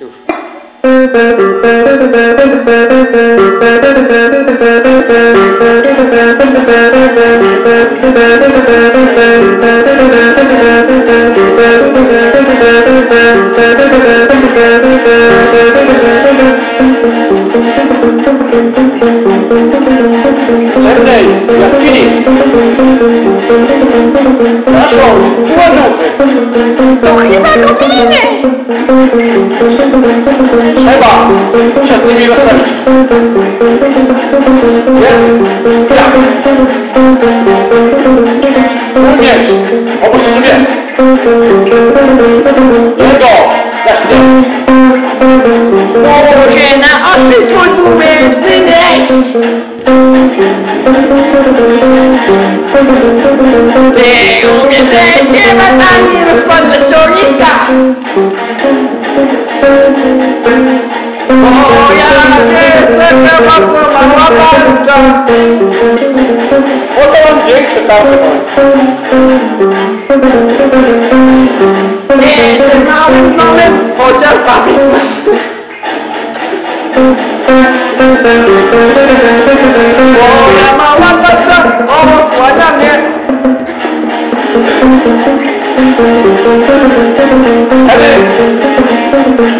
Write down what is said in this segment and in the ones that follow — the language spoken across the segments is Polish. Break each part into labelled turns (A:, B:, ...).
A: Już. Thank you.
B: Czarnej, jaskini! Straszą, ładuchy!
C: To chyba gobliny!
B: Trzeba się z nimi rozprawić. Nie? Jak? Umieć! Obo się jest! Jego!
C: Może na oszy swój! Ty umie też śpiewać ani rozpadle czorniska! Bo ja jestem bardzo mała palcza!
B: Po co mam większe tarcze palce?
C: Jestem małym gnomem, chociaż bawię Moja mała tarcza osłania mnie
B: Wtedy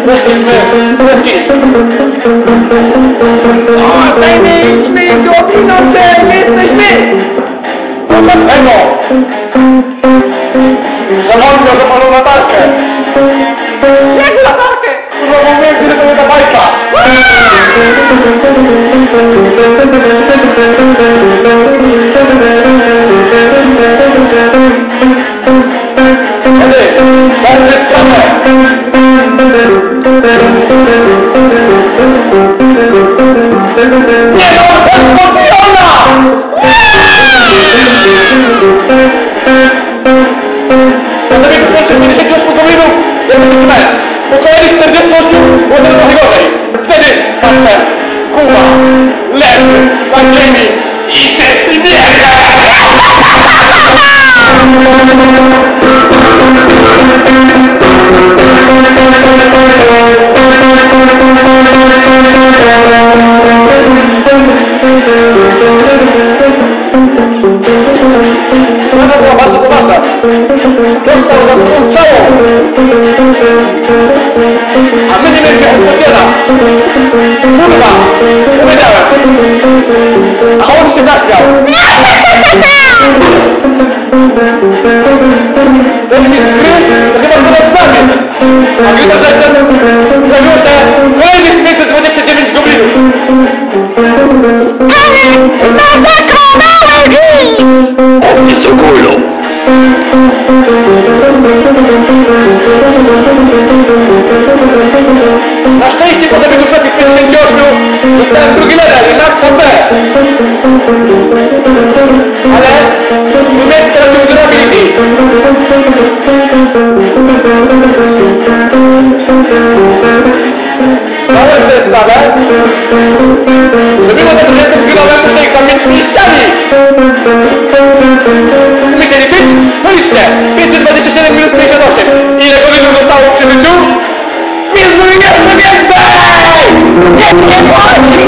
B: weszliśmy w jaskini.
C: O, zajmiliśmy goblinocze, jesteśmy!
B: To dlatego, że Olga zapalą latarkę.
C: Jak latarkę!
B: Kurwa, bo wiem, gdzie to ta bajka. ¡No funciona! Wtedy patrzę, Kuba leży na ziemi i się śmieje! Dostał za drugą strzałą. A my nie mieliśmy odpowiedziela. Kurwa, powiedziałem. A on się zaśmiał. Ten mi z gry, to chyba chce nas zabić. A gdy doszedłem, pojawiło się kolejnych 529 goblinów.
C: Zmasakrowały ich!
B: Oni są kulą. Na szczęście po zabiegu presji 58 dostałem drugi level, max HP. Ale umieć stracił durability. Zdałem sobie sprawę, że mimo tego, że jestem gnomem, muszę ich mieć pięściami. Policzcie! 527 minus 58. Ile godzin zostało przy życiu? Pizdu jeszcze więcej! Nie, nie płaci!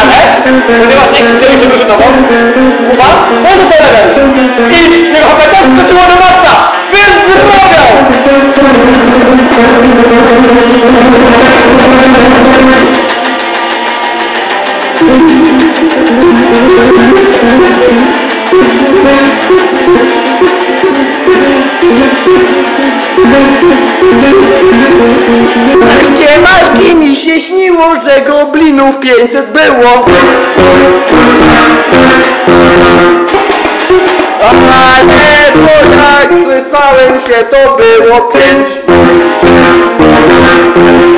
B: Ale, ponieważ nie chcę się drużynową, Kuba też level. I HP też skoczyło do
C: Trakcie walki mi się śniło, że goblinów 500 było. Ale bo jak przysłałem się, to było pięć.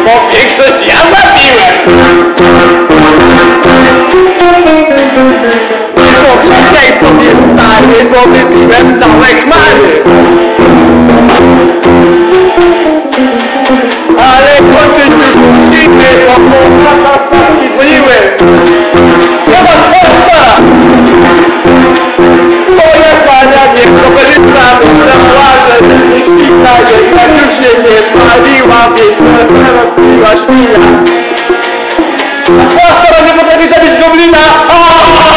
B: Bo większość ja zabiłem!
C: Pochlepiaj sobie stary, bo wypiłem całe chmary. значит подюшники полива пицца заросила
B: шпиля. От пастора не потребить забить гоблина! А-а-а!